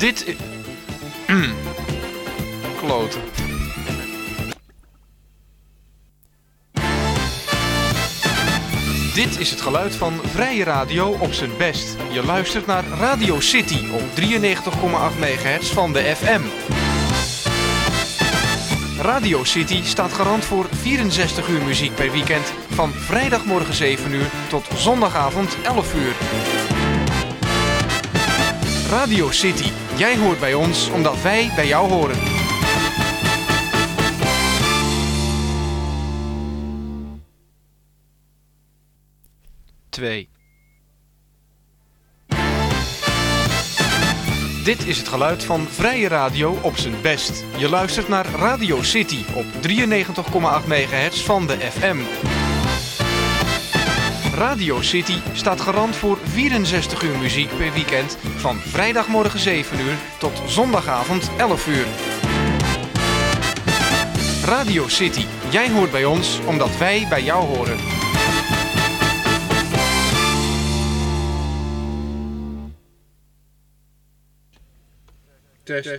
Dit is... Kloten. Dit is het geluid van Vrije Radio op zijn best. Je luistert naar Radio City op 93,8 MHz van de FM. Radio City staat garant voor 64 uur muziek per weekend. Van vrijdagmorgen 7 uur tot zondagavond 11 uur. Radio City. Jij hoort bij ons omdat wij bij jou horen. Twee. Dit is het geluid van Vrije Radio op zijn best. Je luistert naar Radio City op 93,8 MHz van de FM. Radio City staat garant voor 64 uur muziek per weekend van vrijdagmorgen 7 uur tot zondagavond 11 uur. Radio City, jij hoort bij ons omdat wij bij jou horen. Test.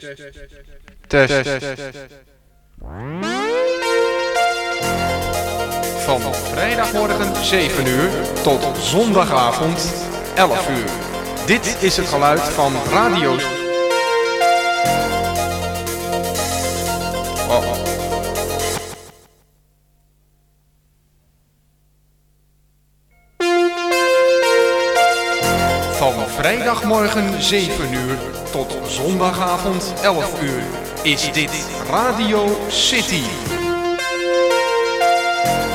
Test. Van vrijdagmorgen 7 uur tot zondagavond 11 uur. Dit is het geluid van radio. Oh. Van vrijdagmorgen 7 uur tot zondagavond 11 uur is dit Radio City.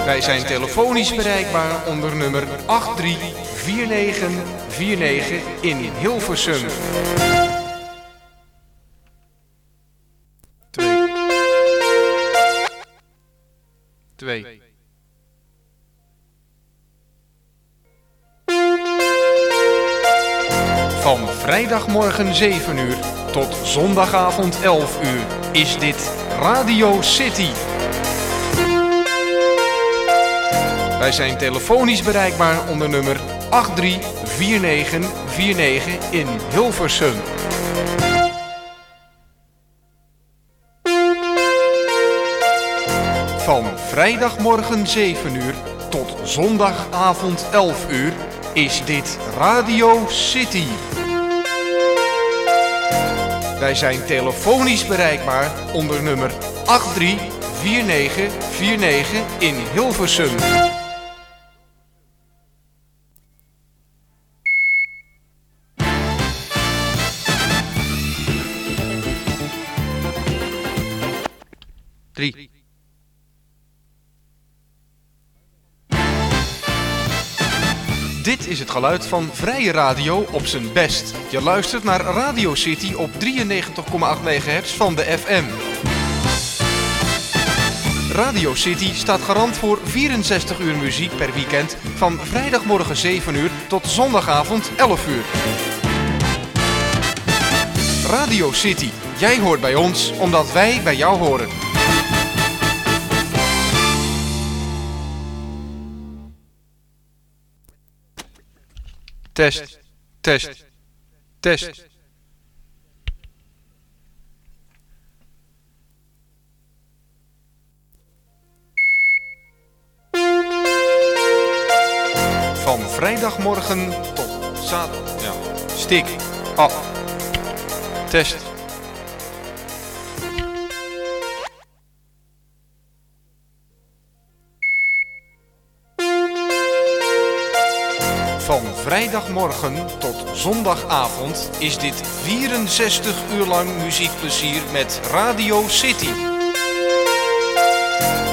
Wij zijn telefonisch bereikbaar onder nummer 834949 in Hilversum. 2 2 Van vrijdagmorgen 7 uur tot zondagavond 11 uur is dit Radio City. Wij zijn telefonisch bereikbaar onder nummer 834949 in Hilversum. Van vrijdagmorgen 7 uur tot zondagavond 11 uur is dit Radio City. Wij zijn telefonisch bereikbaar onder nummer 834949 in Hilversum. Geluid van Vrije Radio op zijn best. Je luistert naar Radio City op 93,8 MHz van de FM. Radio City staat garant voor 64 uur muziek per weekend van vrijdagmorgen 7 uur tot zondagavond 11 uur. Radio City, jij hoort bij ons omdat wij bij jou horen. Test, test, test. Van vrijdagmorgen tot zaterdag. Ja. Stik. Ah. Test. Vrijdagmorgen tot zondagavond is dit 64 uur lang muziekplezier met Radio City.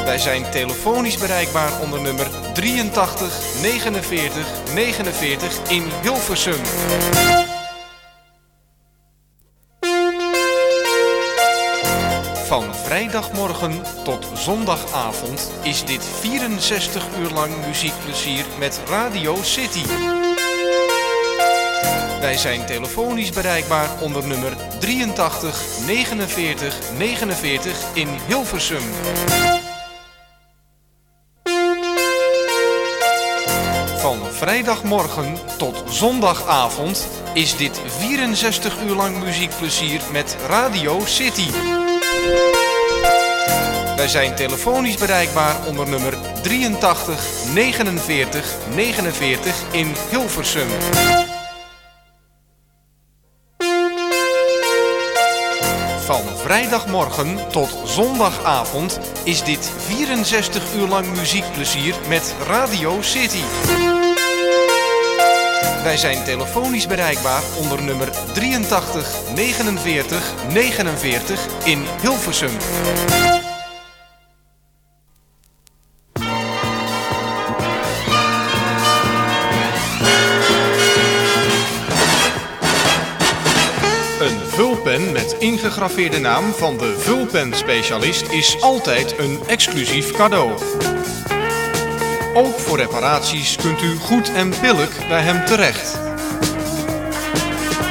Wij zijn telefonisch bereikbaar onder nummer 83 49 49 in Hilversum. Van vrijdagmorgen tot zondagavond is dit 64 uur lang muziekplezier met Radio City. Wij zijn telefonisch bereikbaar onder nummer 83 49 49 in Hilversum. Van vrijdagmorgen tot zondagavond is dit 64 uur lang muziekplezier met Radio City. Wij zijn telefonisch bereikbaar onder nummer 83 49 49 in Hilversum. Van vrijdagmorgen tot zondagavond is dit 64 uur lang muziekplezier met Radio City. Wij zijn telefonisch bereikbaar onder nummer 83 49 49 in Hilversum. Ingegraveerde naam van de vulpenspecialist is altijd een exclusief cadeau. Ook voor reparaties kunt u goed en billig bij hem terecht.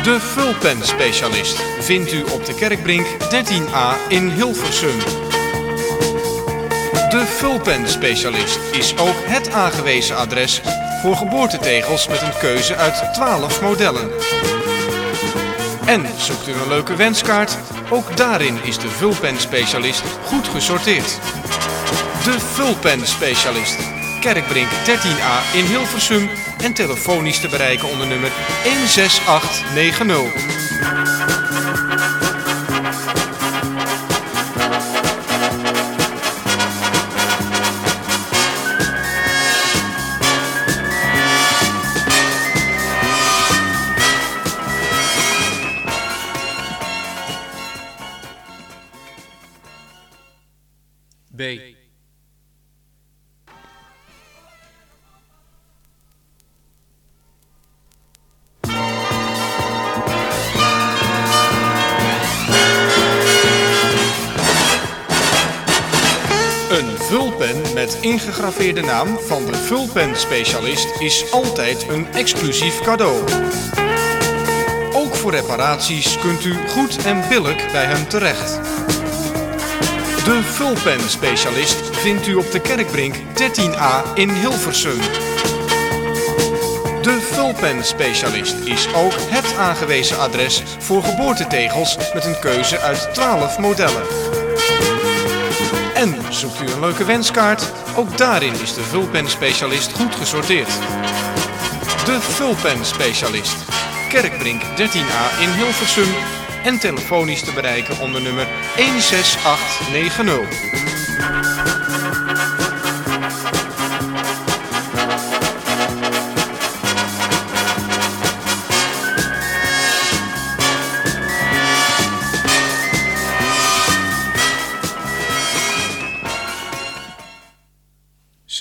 De vulpenspecialist vindt u op de Kerkbrink 13a in Hilversum. De vulpenspecialist is ook het aangewezen adres voor geboortetegels met een keuze uit 12 modellen. En zoekt u een leuke wenskaart? Ook daarin is de vulpenspecialist goed gesorteerd. De vulpenspecialist. Kerkbrink 13a in Hilversum en telefonisch te bereiken onder nummer 16890. Ingegraveerde naam van de vulpenspecialist is altijd een exclusief cadeau. Ook voor reparaties kunt u goed en billig bij hem terecht. De vulpenspecialist vindt u op de Kerkbrink 13a in Hilversum. De vulpenspecialist is ook het aangewezen adres voor geboortetegels met een keuze uit 12 modellen. En zoekt u een leuke wenskaart? Ook daarin is de vulpenspecialist goed gesorteerd. De vulpenspecialist. Kerkbrink 13a in Hilversum en telefonisch te bereiken onder nummer 16890.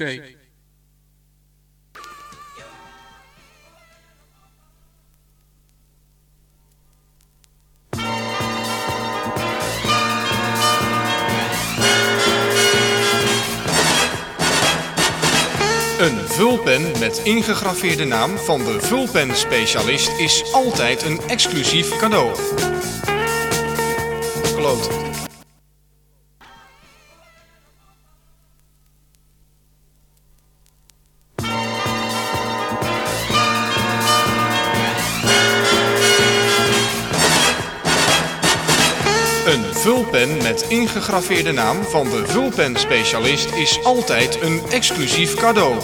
Een vulpen met ingegraveerde naam van de vulpenspecialist is altijd een exclusief cadeau. Vulpen met ingegraveerde naam van de vulpenspecialist is altijd een exclusief cadeau.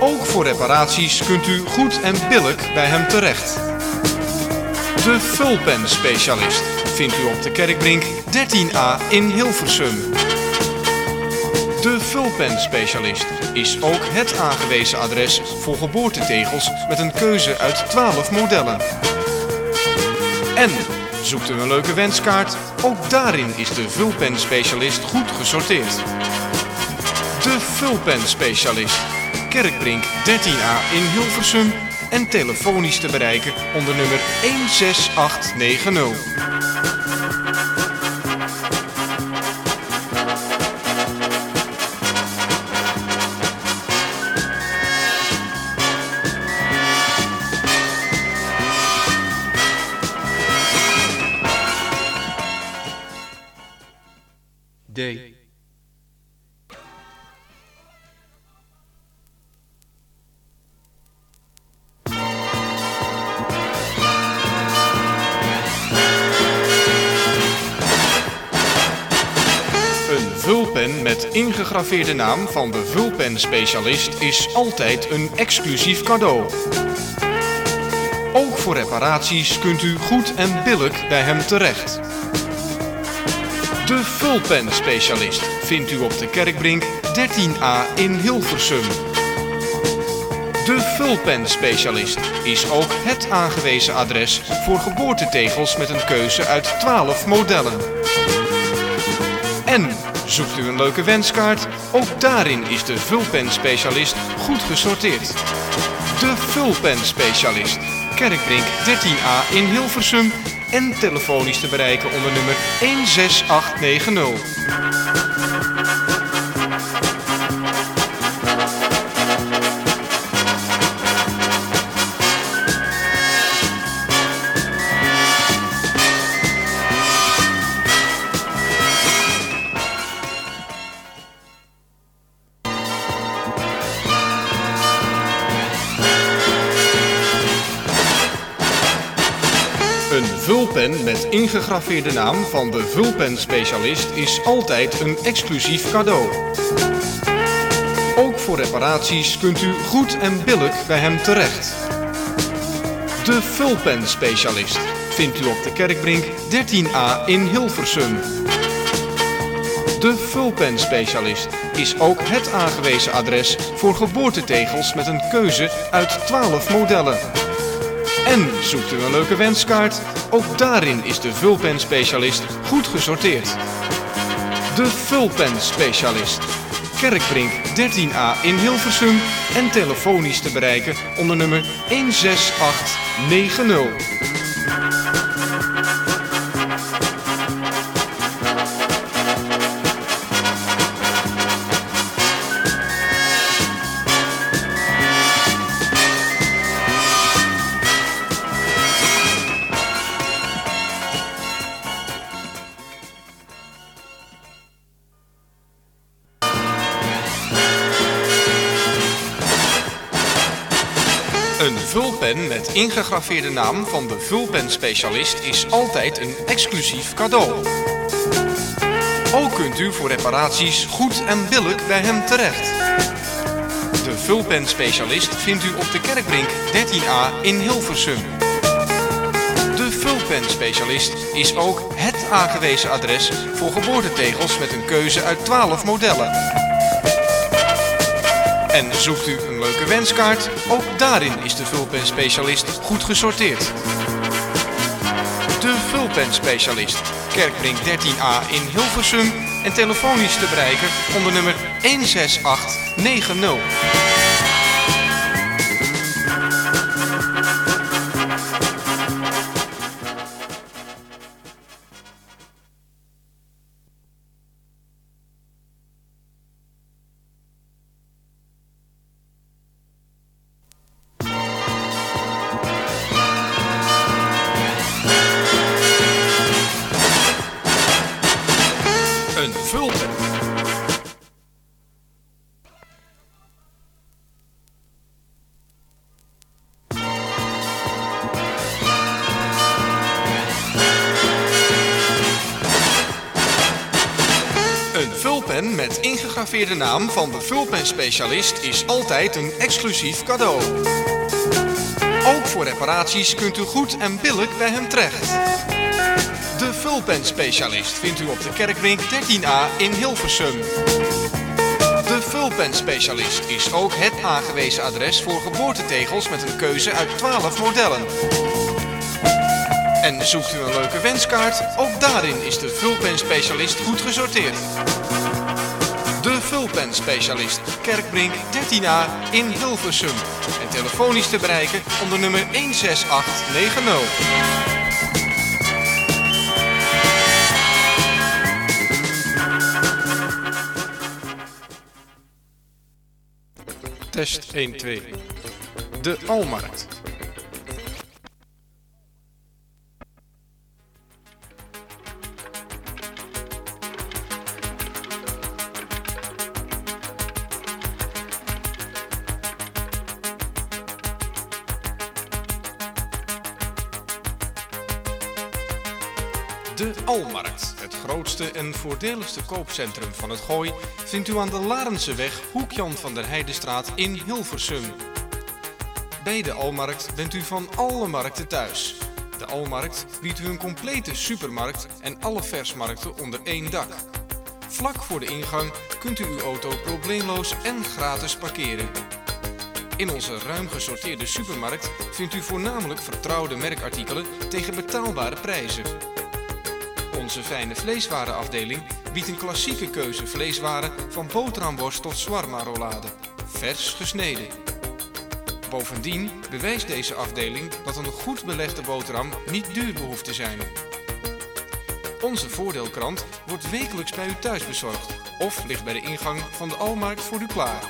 Ook voor reparaties kunt u goed en billig bij hem terecht. De vulpenspecialist vindt u op de Kerkbrink 13a in Hilversum. De vulpenspecialist is ook het aangewezen adres voor geboortetegels met een keuze uit 12 modellen. En Zoekt u een leuke wenskaart? Ook daarin is de vulpenspecialist goed gesorteerd. De vulpenspecialist. Kerkbrink 13a in Hilversum en telefonisch te bereiken onder nummer 16890. Vulpen met ingegraveerde naam van de vulpenspecialist is altijd een exclusief cadeau. Ook voor reparaties kunt u goed en billig bij hem terecht. De vulpenspecialist vindt u op de Kerkbrink 13a in Hilversum. De vulpenspecialist is ook het aangewezen adres voor geboortetegels met een keuze uit 12 modellen. En zoekt u een leuke wenskaart? Ook daarin is de vulpenspecialist goed gesorteerd. De vulpenspecialist. Kerkbrink 13a in Hilversum en telefonisch te bereiken onder nummer 16890. Met ingegraveerde naam van de vulpenspecialist is altijd een exclusief cadeau. Ook voor reparaties kunt u goed en billig bij hem terecht. De vulpenspecialist vindt u op de Kerkbrink 13a in Hilversum. De vulpenspecialist is ook het aangewezen adres voor geboortetegels met een keuze uit 12 modellen. En zoekt u een leuke wenskaart? Ook daarin is de vulpenspecialist goed gesorteerd. De vulpenspecialist. Kerkbrink 13a in Hilversum en telefonisch te bereiken onder nummer 16890. Ingegraveerde naam van de vulpenspecialist is altijd een exclusief cadeau. Ook kunt u voor reparaties goed en billig bij hem terecht. De vulpenspecialist vindt u op de Kerkbrink 13a in Hilversum. De vulpenspecialist is ook het aangewezen adres voor geboortetegels met een keuze uit 12 modellen. En zoekt u een leuke wenskaart? Ook daarin is de vulpenspecialist goed gesorteerd. De vulpenspecialist. Kerkbrink 13a in Hilversum en telefonisch te bereiken onder nummer 16890. Ingegraveerde naam van de vulpenspecialist is altijd een exclusief cadeau. Ook voor reparaties kunt u goed en billig bij hem terecht. De vulpenspecialist vindt u op de Kerkbrink 13a in Hilversum. De vulpenspecialist is ook het aangewezen adres voor geboortetegels met een keuze uit 12 modellen. En zoekt u een leuke wenskaart? Ook daarin is de vulpenspecialist goed gesorteerd. De vulpenspecialist, Kerkbrink 13a in Hilversum. En telefonisch te bereiken onder nummer 16890. Test 1, 2. De Almarkt. Grootste en voordeligste koopcentrum van het Gooi, vindt u aan de Larenseweg, Hoek Jan van der Heidenstraat in Hilversum. Bij de Almarkt bent u van alle markten thuis. De Almarkt biedt u een complete supermarkt en alle versmarkten onder één dak. Vlak voor de ingang kunt u uw auto probleemloos en gratis parkeren. In onze ruim gesorteerde supermarkt vindt u voornamelijk vertrouwde merkartikelen tegen betaalbare prijzen. Onze fijne vleeswarenafdeling biedt een klassieke keuze vleeswaren van boterhamworst tot shawarma-rollade, vers gesneden. Bovendien bewijst deze afdeling dat een goed belegde boterham niet duur behoeft te zijn. Onze voordeelkrant wordt wekelijks bij u thuis bezorgd of ligt bij de ingang van de Almarkt voor u klaar.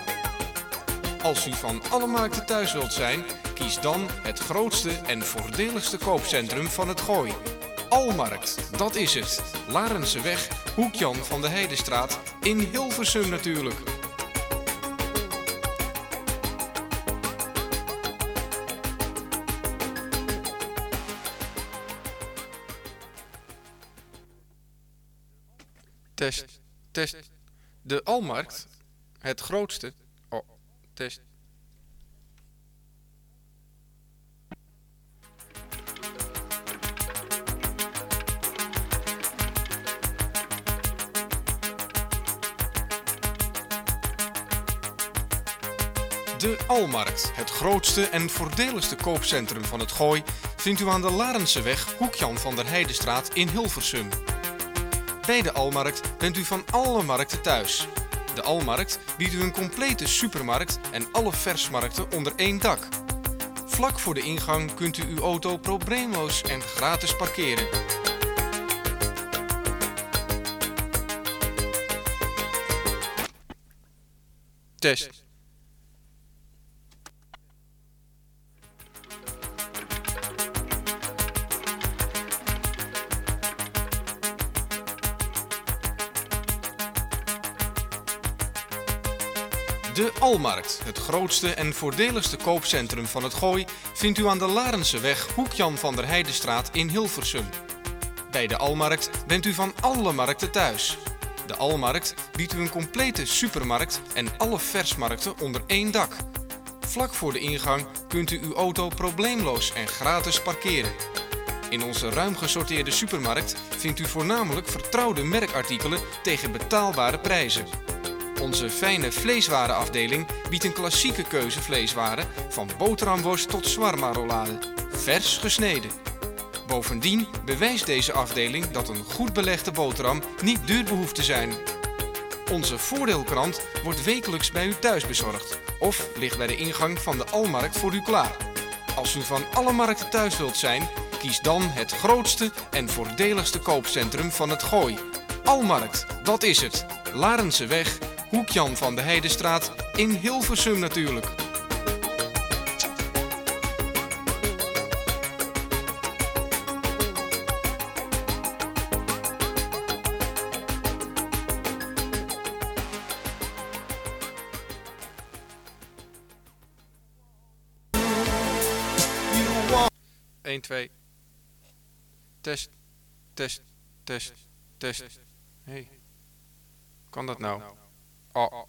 Als u van alle markten thuis wilt zijn, kies dan het grootste en voordeligste koopcentrum van het Gooi. Almarkt, dat is het. Larenseweg, Hoek Jan van de Heidenstraat, in Hilversum natuurlijk. Test, test. De Almarkt, het grootste. Oh, test. De Almarkt, het grootste en voordeligste koopcentrum van het Gooi, vindt u aan de Larenseweg, Hoek Jan van der Heidenstraat in Hilversum. Bij de Almarkt bent u van alle markten thuis. De Almarkt biedt u een complete supermarkt en alle versmarkten onder één dak. Vlak voor de ingang kunt u uw auto probleemloos en gratis parkeren. Test. De Almarkt, het grootste en voordeligste koopcentrum van het Gooi, vindt u aan de Larenseweg, Hoek Jan van der Heidenstraat in Hilversum. Bij de Almarkt bent u van alle markten thuis. De Almarkt biedt u een complete supermarkt en alle versmarkten onder één dak. Vlak voor de ingang kunt u uw auto probleemloos en gratis parkeren. In onze ruim gesorteerde supermarkt vindt u voornamelijk vertrouwde merkartikelen tegen betaalbare prijzen. Onze fijne vleeswarenafdeling biedt een klassieke keuze vleeswaren van boterhamworst tot shawarma-rollade, vers gesneden. Bovendien bewijst deze afdeling dat een goed belegde boterham niet duur behoeft te zijn. Onze voordeelkrant wordt wekelijks bij u thuis bezorgd of ligt bij de ingang van de Almarkt voor u klaar. Als u van alle markten thuis wilt zijn, kies dan het grootste en voordeligste koopcentrum van het Gooi. Almarkt, dat is het. Larenseweg, Hoek Jan van de Heidenstraat in Hilversum natuurlijk. Eén, twee. Test, test, test, test. Hey, kan dat nou? Oh.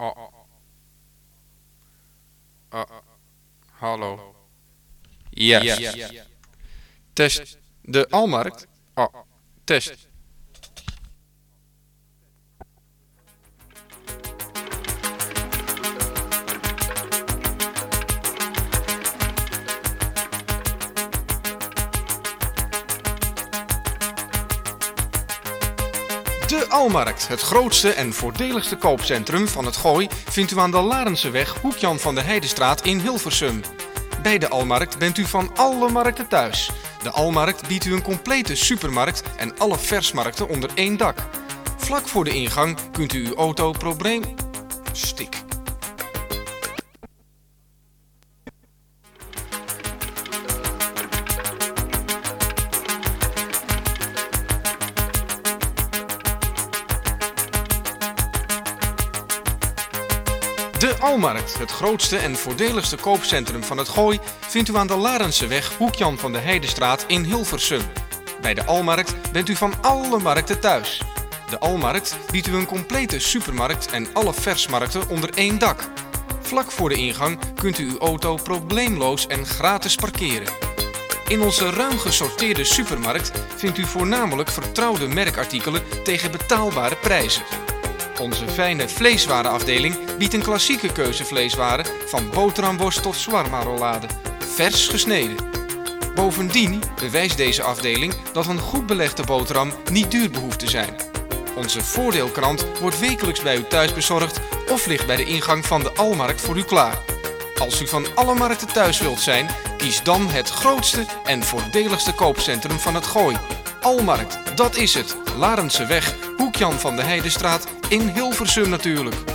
Oh. Oh. Hallo. Yes. Test. De Almarkt. Oh. Test. De Almarkt, het grootste en voordeligste koopcentrum van het Gooi, vindt u aan de Larenseweg, Hoek Jan van der Heidenstraat in Hilversum. Bij de Almarkt bent u van alle markten thuis. De Almarkt biedt u een complete supermarkt en alle versmarkten onder één dak. Vlak voor de ingang kunt u uw auto probleem... Stik. De Almarkt, het grootste en voordeligste koopcentrum van het Gooi, vindt u aan de Larenseweg, Hoek Jan van de Heidestraat in Hilversum. Bij de Almarkt bent u van alle markten thuis. De Almarkt biedt u een complete supermarkt en alle versmarkten onder één dak. Vlak voor de ingang kunt u uw auto probleemloos en gratis parkeren. In onze ruim gesorteerde supermarkt vindt u voornamelijk vertrouwde merkartikelen tegen betaalbare prijzen. Onze fijne vleeswarenafdeling biedt een klassieke keuze vleeswaren van boterhamworst tot shawarma-rollade, vers gesneden. Bovendien bewijst deze afdeling dat een goed belegde boterham niet duur behoeft te zijn. Onze voordeelkrant wordt wekelijks bij u thuis bezorgd of ligt bij de ingang van de Almarkt voor u klaar. Als u van alle markten thuis wilt zijn, kies dan het grootste en voordeligste koopcentrum van het Gooi. Almarkt, dat is het. Larenseweg, Hoek Jan van de Heidestraat in Hilversum natuurlijk.